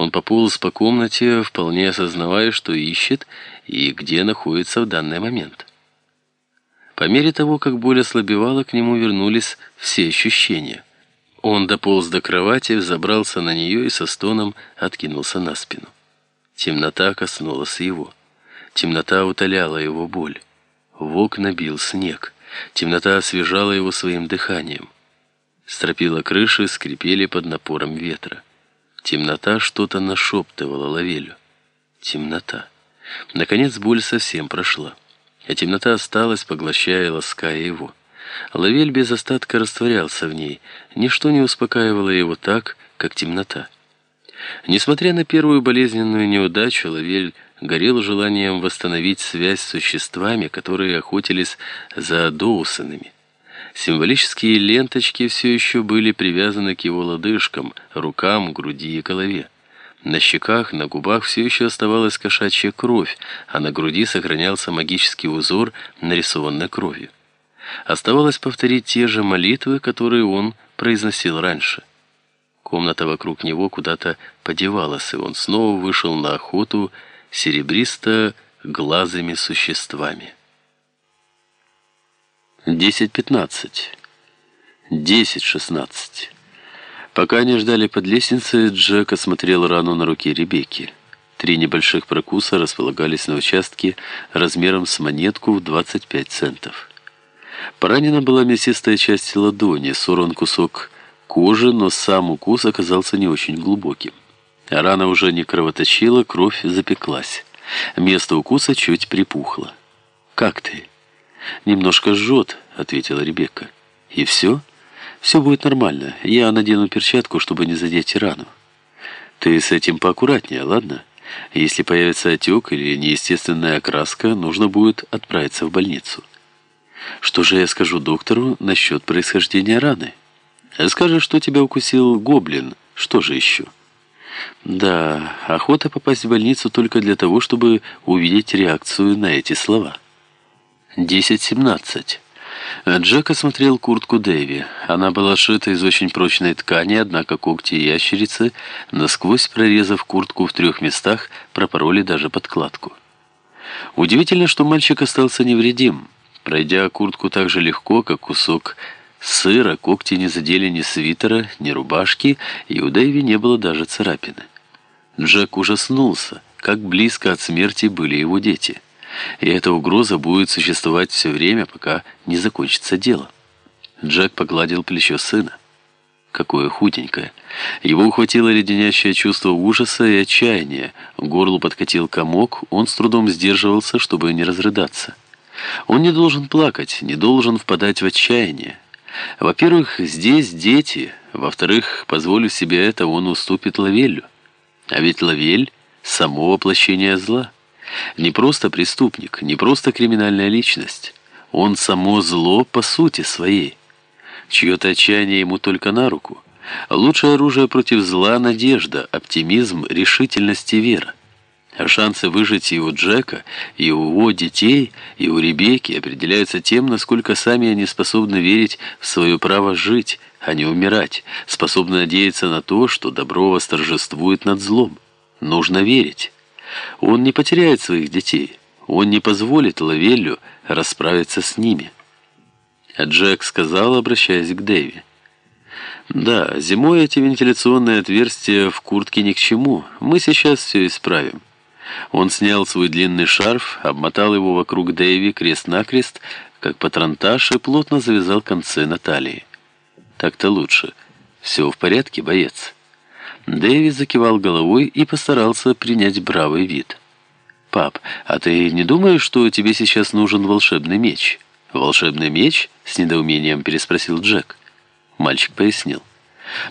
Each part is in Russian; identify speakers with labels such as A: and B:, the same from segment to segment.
A: Он пополз по комнате, вполне осознавая, что ищет и где находится в данный момент. По мере того, как боль ослабевала, к нему вернулись все ощущения. Он дополз до кровати, взобрался на нее и со стоном откинулся на спину. Темнота коснулась его. Темнота утоляла его боль. В окна бил снег. Темнота освежала его своим дыханием. Стропила крыши, скрипели под напором ветра. Темнота что-то нашептывала Лавелю. Темнота. Наконец боль совсем прошла. А темнота осталась, поглощая и лаская его. Лавель без остатка растворялся в ней. Ничто не успокаивало его так, как темнота. Несмотря на первую болезненную неудачу, Лавель горел желанием восстановить связь с существами, которые охотились за Доусонами. Символические ленточки все еще были привязаны к его лодыжкам, рукам, груди и голове. На щеках, на губах все еще оставалась кошачья кровь, а на груди сохранялся магический узор, нарисованный кровью. Оставалось повторить те же молитвы, которые он произносил раньше. Комната вокруг него куда-то подевалась, и он снова вышел на охоту серебристо-глазыми существами. 10-15. 10-16. Пока они ждали под лестницей, Джек осмотрел рану на руке Ребекки. Три небольших прокуса располагались на участке размером с монетку в 25 центов. Поранена была мясистая часть ладони, сорван кусок кожи, но сам укус оказался не очень глубоким. Рана уже не кровоточила, кровь запеклась. Место укуса чуть припухло. «Как ты?» «Немножко жжет», — ответила Ребекка. «И все? Все будет нормально. Я надену перчатку, чтобы не задеть рану. Ты с этим поаккуратнее, ладно? Если появится отек или неестественная окраска, нужно будет отправиться в больницу». «Что же я скажу доктору насчет происхождения раны?» «Скажешь, что тебя укусил гоблин. Что же еще?» «Да, охота попасть в больницу только для того, чтобы увидеть реакцию на эти слова». 10-17. Джек осмотрел куртку Дэви. Она была сшита из очень прочной ткани, однако когти ящерицы, насквозь прорезав куртку в трех местах, пропороли даже подкладку. Удивительно, что мальчик остался невредим. Пройдя куртку так же легко, как кусок сыра, когти не задели ни свитера, ни рубашки, и у Дэви не было даже царапины. Джек ужаснулся, как близко от смерти были его дети. И эта угроза будет существовать все время, пока не закончится дело. Джек погладил плечо сына. Какое худенькое. Его ухватило леденящее чувство ужаса и отчаяния. Горлу подкатил комок, он с трудом сдерживался, чтобы не разрыдаться. Он не должен плакать, не должен впадать в отчаяние. Во-первых, здесь дети. Во-вторых, позволю себе это, он уступит Лавелю. А ведь Лавель — само воплощение зла. Не просто преступник, не просто криминальная личность. Он само зло по сути своей. Чье-то отчаяние ему только на руку. Лучшее оружие против зла – надежда, оптимизм, решительность и вера. А шансы выжить и у Джека, и у его детей, и у Ребекки определяются тем, насколько сами они способны верить в свое право жить, а не умирать, способны надеяться на то, что добро восторжествует над злом. Нужно верить. Он не потеряет своих детей. Он не позволит Лавеллю расправиться с ними. А Джек сказал, обращаясь к Дэви. «Да, зимой эти вентиляционные отверстия в куртке ни к чему. Мы сейчас все исправим». Он снял свой длинный шарф, обмотал его вокруг Дэви крест-накрест, как патронтаж, и плотно завязал концы на талии. «Так-то лучше. Все в порядке, боец?» Дэви закивал головой и постарался принять бравый вид. «Пап, а ты не думаешь, что тебе сейчас нужен волшебный меч?» «Волшебный меч?» — с недоумением переспросил Джек. Мальчик пояснил.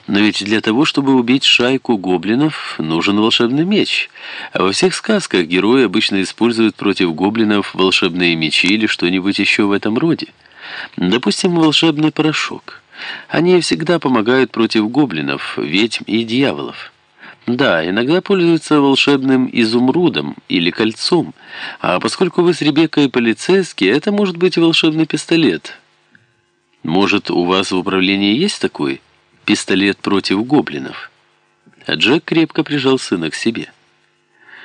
A: «Но ведь для того, чтобы убить шайку гоблинов, нужен волшебный меч. А во всех сказках герои обычно используют против гоблинов волшебные мечи или что-нибудь еще в этом роде. Допустим, волшебный порошок». Они всегда помогают против гоблинов, ведьм и дьяволов. Да, иногда пользуются волшебным изумрудом или кольцом, а поскольку вы с Ребеккой полицейские, это может быть волшебный пистолет. Может, у вас в управлении есть такой пистолет против гоблинов? Джек крепко прижал сына к себе.